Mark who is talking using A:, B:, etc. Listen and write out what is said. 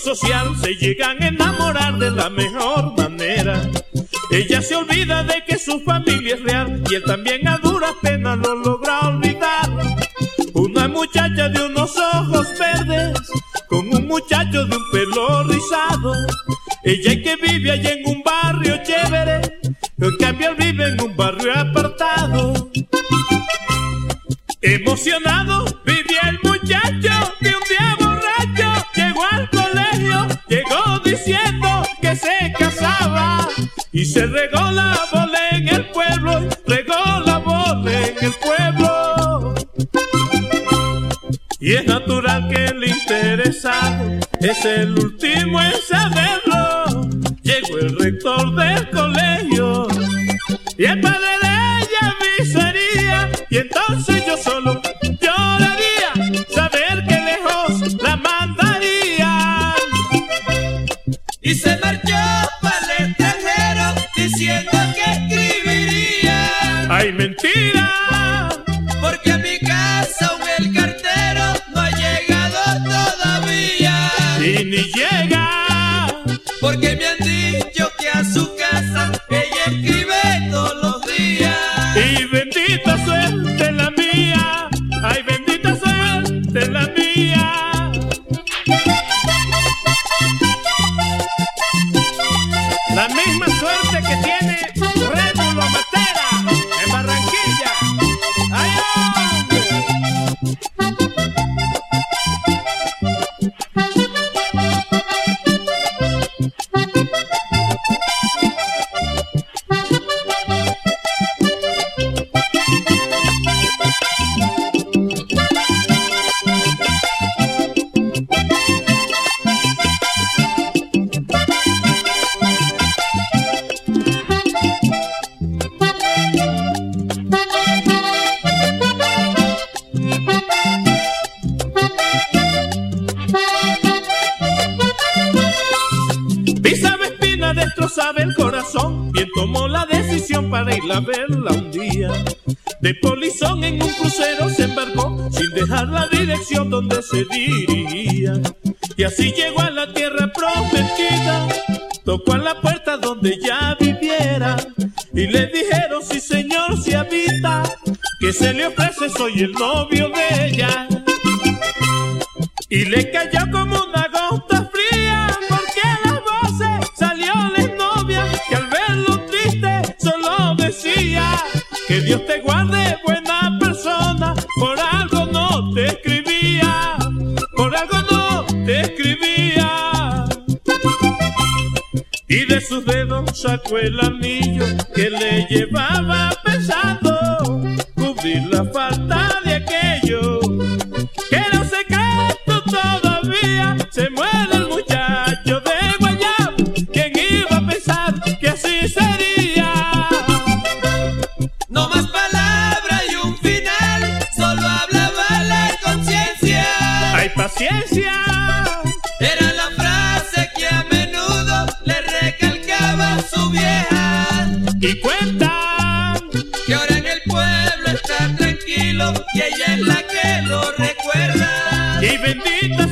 A: social se llegan a enamorar de la mejor manera. Ella se olvida de que su familia es real y él también a duras penas lo logra olvidar. Una muchacha de unos ojos verdes con un muchacho de un pelo rizado. Ella que vive allá en un barrio chévere, en cambio él vive en un barrio apartado. Emocionado y se regó la bola en el pueblo, regó la bola en el pueblo. Y es natural que el interesado es el último en saberlo. Llegó el rector del colegio
B: Porque me han dicho que a su casa ella escribe todos los días.
A: Y bendita suerte la mía. Ay, bendita suerte la mía. La misma Destrozaba el corazón, bien tomó la decisión para ir a verla un día. De polizón en un crucero se embarcó, sin dejar la dirección donde se dirigía. Y así llegó a la tierra prometida, tocó a la puerta donde ya viviera. Y le dijeron, sí señor, si habita, que se le ofrece, soy el novio de ella. Y le cayó como Y de sus dedos sacó el anillo que le llevaba pensando cubrir la falta de aquello que era un secreto todavía. Se muere el muchacho de Guayabo. ¿Quién iba a pensar que así sería?
B: No más palabras y un final, solo hablaba la conciencia.
A: ¡Hay paciencia! Y cuentan
B: Que ahora en el pueblo está tranquilo y ella es la que lo recuerda.
A: y bendita